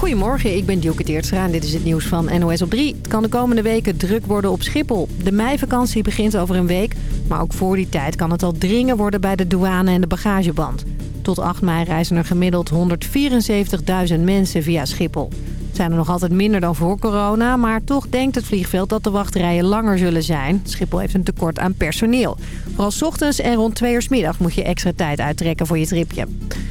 Goedemorgen, ik ben Dielke Teertstra en dit is het nieuws van NOS op 3. Het kan de komende weken druk worden op Schiphol. De meivakantie begint over een week, maar ook voor die tijd kan het al dringen worden bij de douane en de bagageband. Tot 8 mei reizen er gemiddeld 174.000 mensen via Schiphol. Zijn er nog altijd minder dan voor corona, maar toch denkt het vliegveld dat de wachtrijen langer zullen zijn. Schiphol heeft een tekort aan personeel. Vooral 's ochtends en rond 2 uur middag moet je extra tijd uittrekken voor je tripje.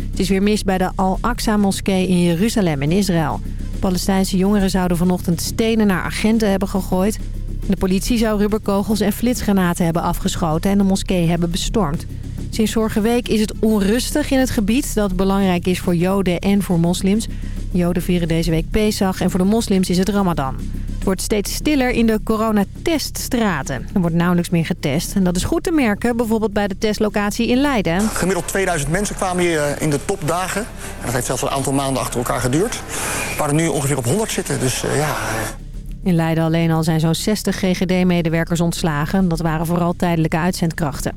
Het is weer mis bij de Al-Aqsa-moskee in Jeruzalem in Israël. Palestijnse jongeren zouden vanochtend stenen naar agenten hebben gegooid. De politie zou rubberkogels en flitsgranaten hebben afgeschoten en de moskee hebben bestormd. Sinds vorige week is het onrustig in het gebied dat belangrijk is voor joden en voor moslims. Joden vieren deze week Pesach en voor de moslims is het Ramadan. Het wordt steeds stiller in de coronateststraten. Er wordt nauwelijks meer getest. En dat is goed te merken, bijvoorbeeld bij de testlocatie in Leiden. Gemiddeld 2000 mensen kwamen hier eh, in de topdagen. En dat heeft zelfs een aantal maanden achter elkaar geduurd. Waar er nu ongeveer op 100 zitten. Dus uh, ja... In Leiden alleen al zijn zo'n 60 GGD-medewerkers ontslagen. Dat waren vooral tijdelijke uitzendkrachten.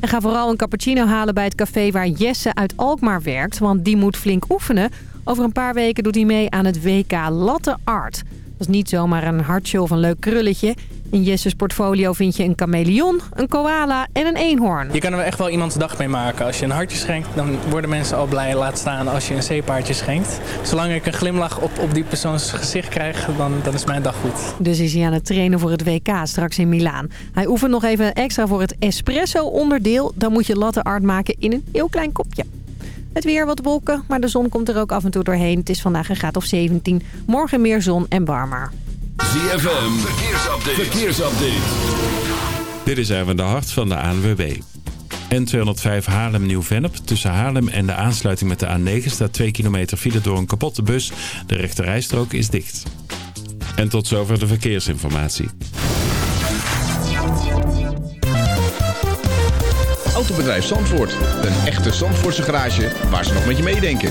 En ga vooral een cappuccino halen bij het café waar Jesse uit Alkmaar werkt. Want die moet flink oefenen. Over een paar weken doet hij mee aan het WK Latte Art. Dat is niet zomaar een hartje of een leuk krulletje. In Jesse's portfolio vind je een chameleon, een koala en een eenhoorn. Je kan er echt wel iemands dag mee maken. Als je een hartje schenkt, dan worden mensen al blij. Laat staan als je een zeepaardje schenkt. Zolang ik een glimlach op, op die persoons gezicht krijg, dan, dan is mijn dag goed. Dus is hij aan het trainen voor het WK straks in Milaan. Hij oefent nog even extra voor het espresso-onderdeel. Dan moet je latte art maken in een heel klein kopje. Het weer wat wolken, maar de zon komt er ook af en toe doorheen. Het is vandaag een graad of 17. Morgen meer zon en warmer. ZFM, verkeersupdate. verkeersupdate. Dit is even de hart van de ANWB. N205 Haarlem-Nieuw-Vennep. Tussen Haarlem en de aansluiting met de A9 staat 2 kilometer file door een kapotte bus. De rechterrijstrook is dicht. En tot zover de verkeersinformatie. Autobedrijf Zandvoort. Een echte Zandvoortse garage waar ze nog met je meedenken.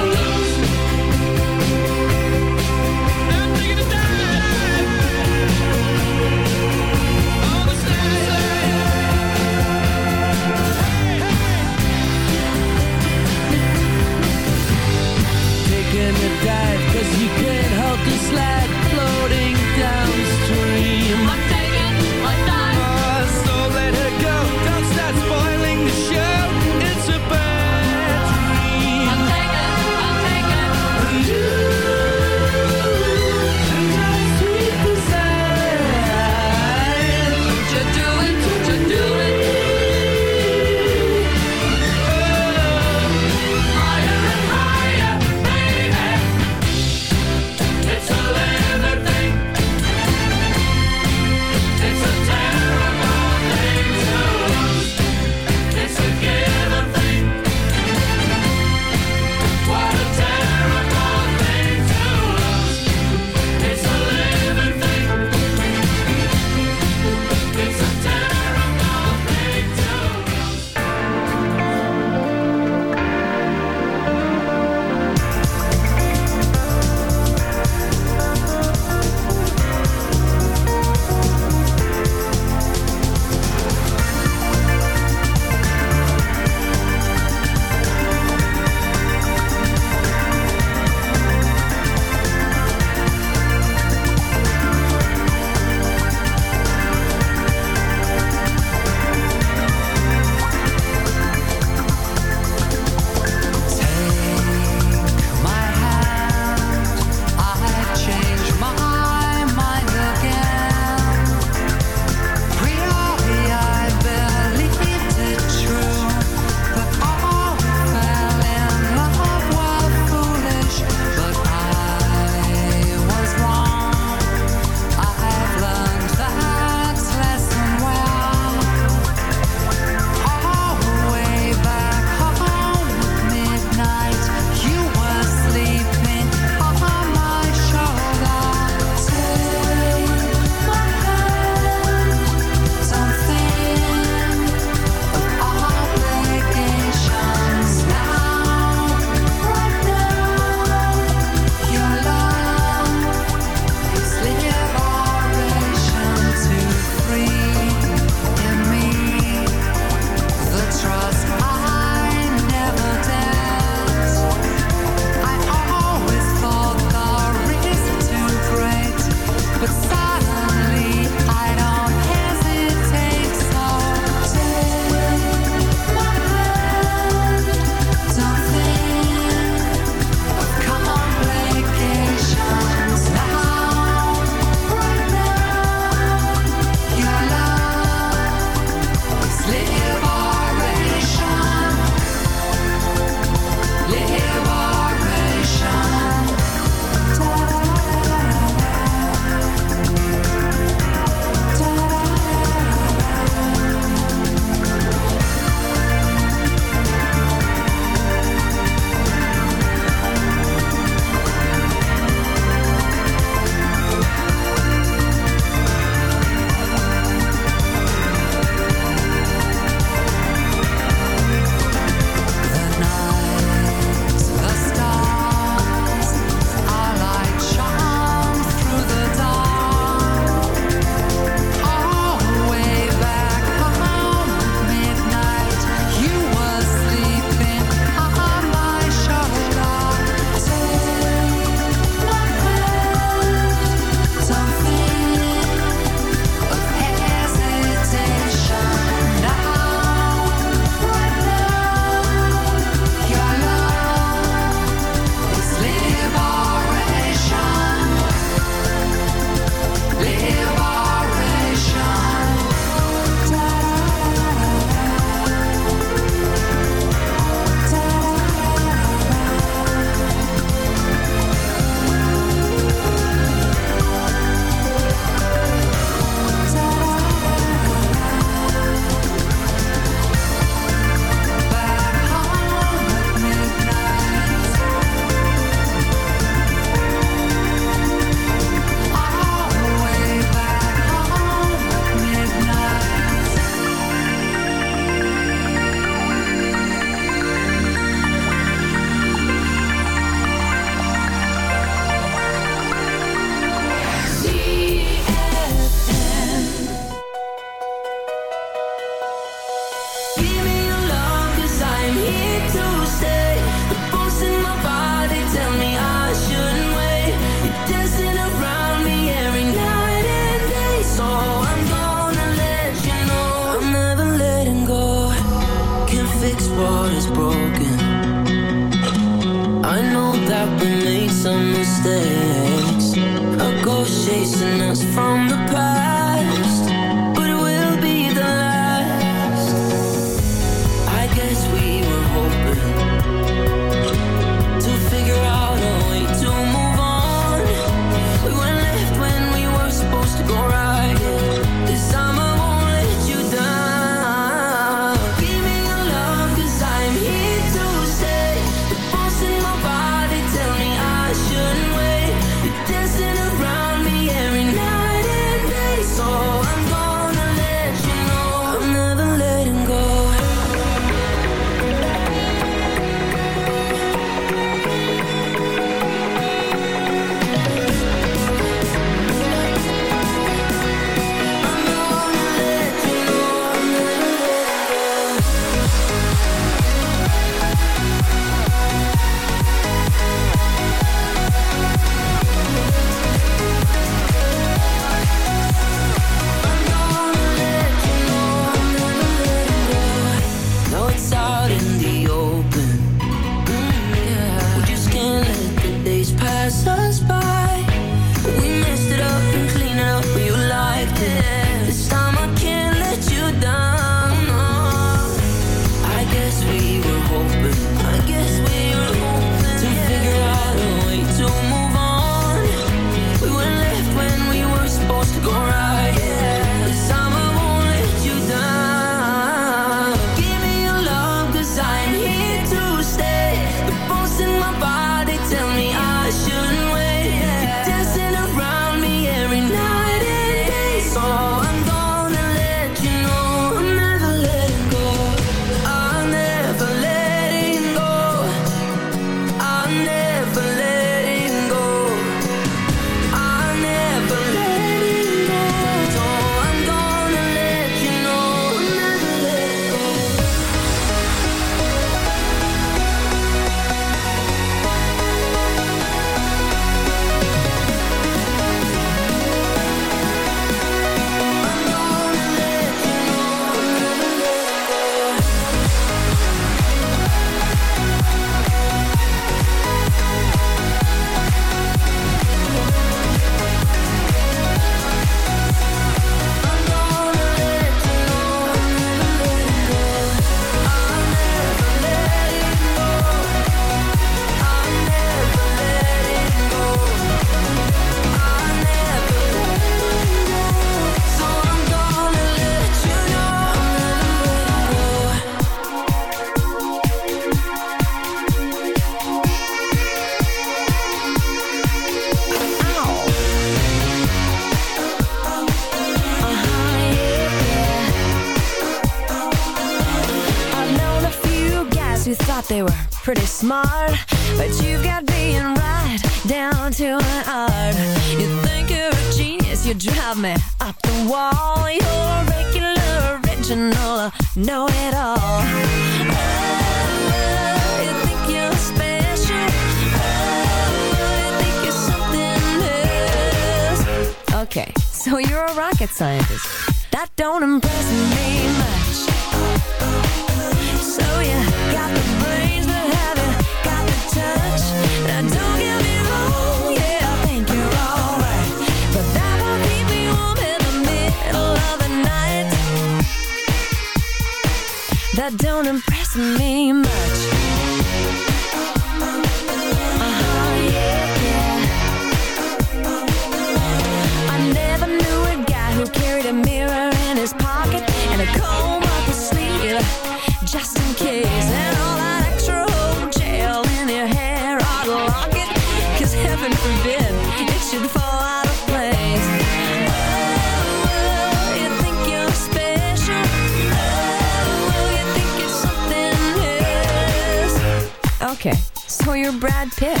Okay, so you're Brad Pitt.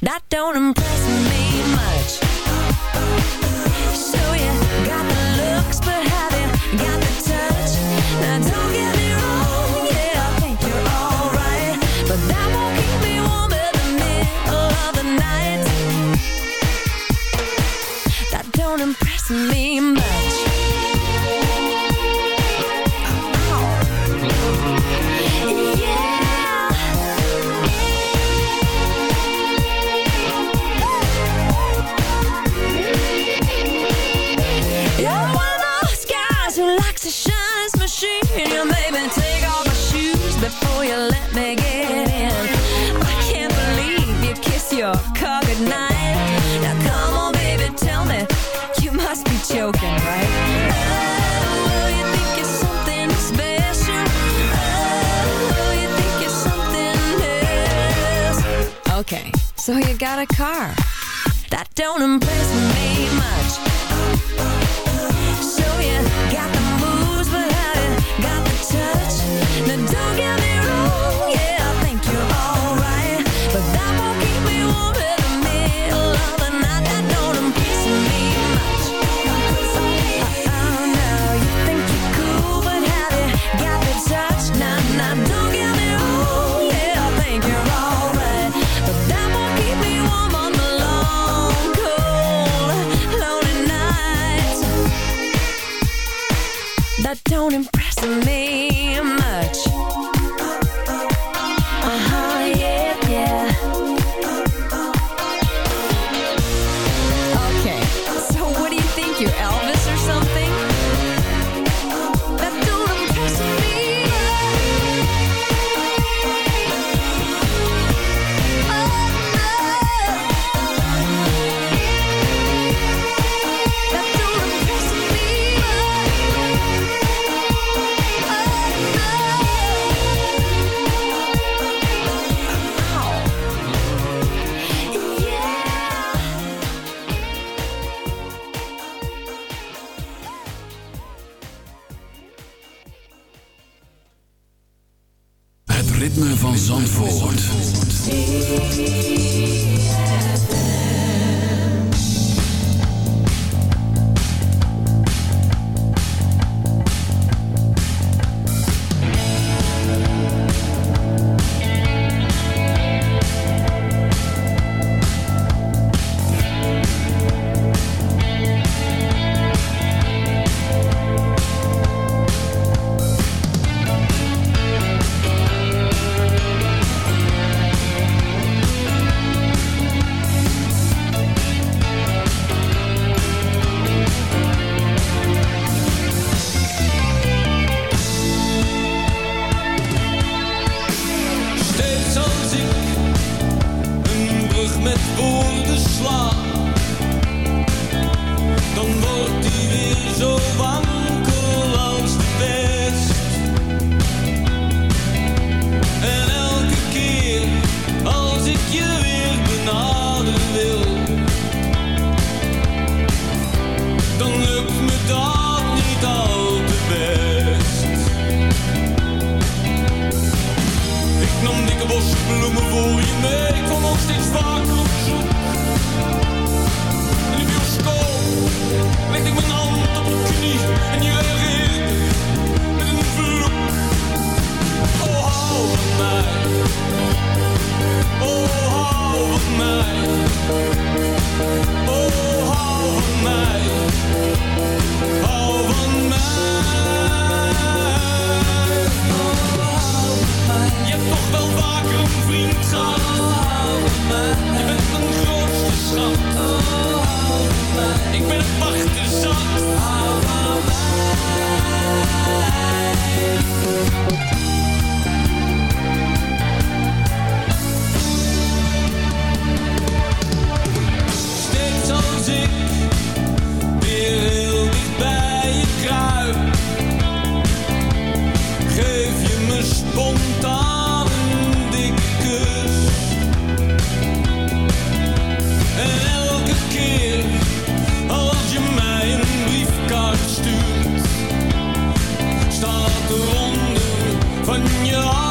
That don't impress me much. So you got the looks, but haven't got the touch. Now don't get me wrong, yeah, I think you're alright. But that won't keep me warm in the middle of the night. That don't impress me a car. nam dikke bossen bloemen voor je mee. Ik kwam nog steeds vaker op zoek. In de bioscoop leg ik mijn hand op je knie en je reageert met een vloek. Oh, hou van mij. Oh, hou van mij. Oh, hou van mij. Hou van mij. Je hebt toch wel vaker een vriend gehad. Je bent een grootste schat. Ik ben het wachten zat. Steeds als ik weer heel dicht bij je kruip. Geef je me spontaan. in your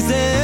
seasons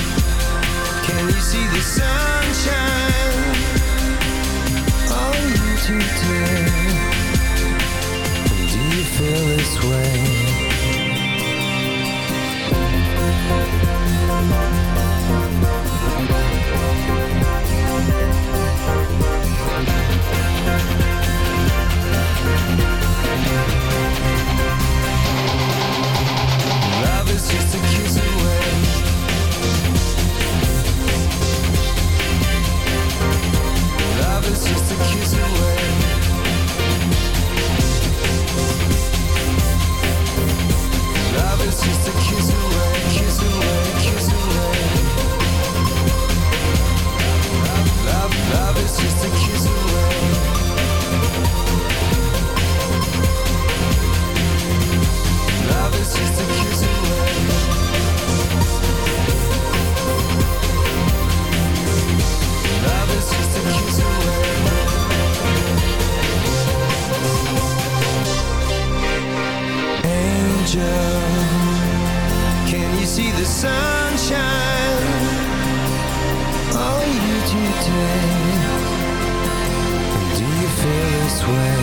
can you see the sunshine? You? Do you feel this way? see the sunshine on you today. Do you feel this way?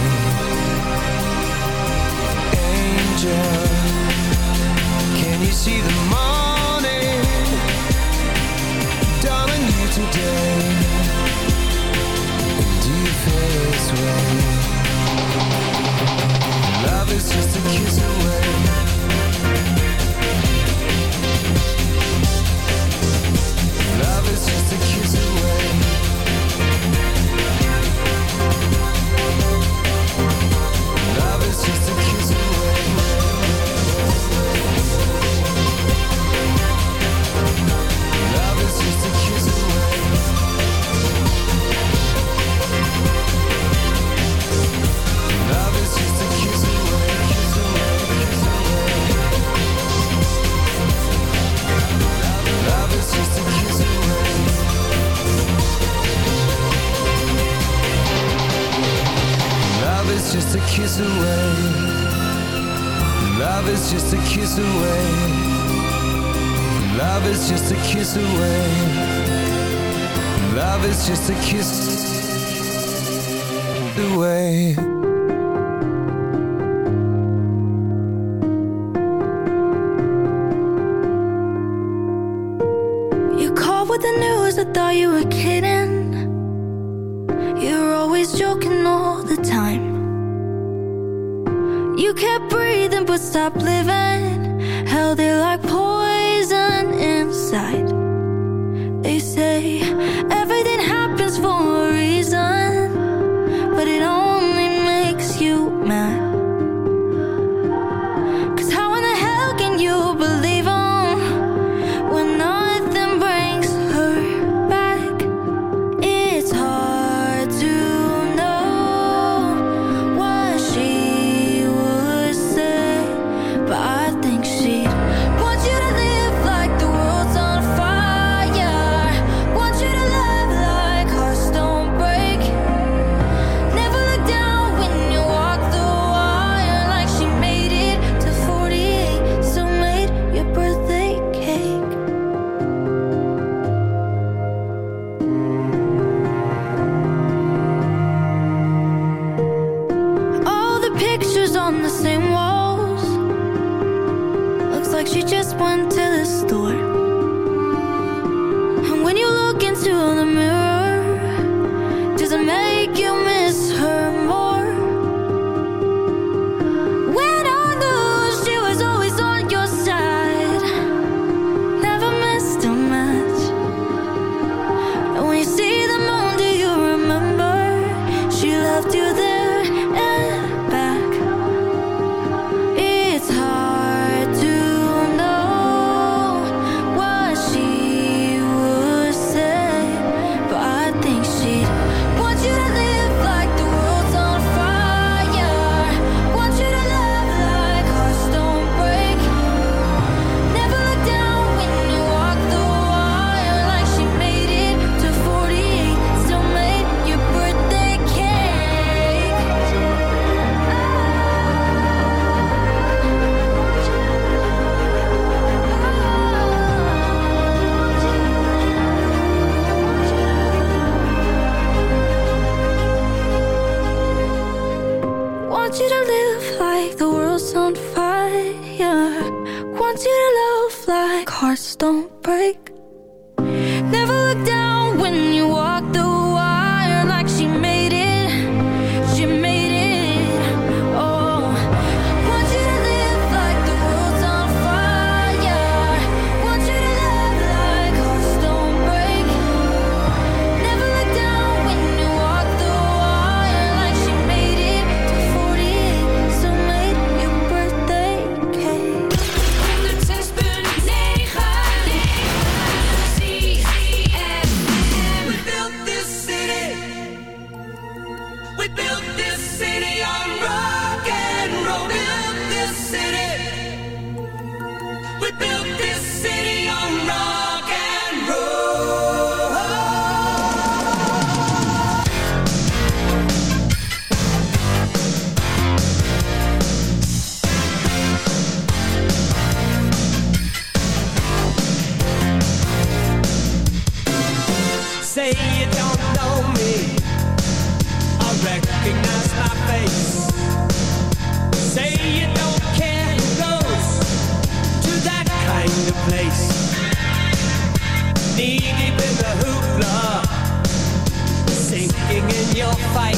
Angel can you see the morning dawn on you today? Do you feel this way? Love is just a kiss away. just to heart's on fire. Want you to love like hearts don't break. your fight.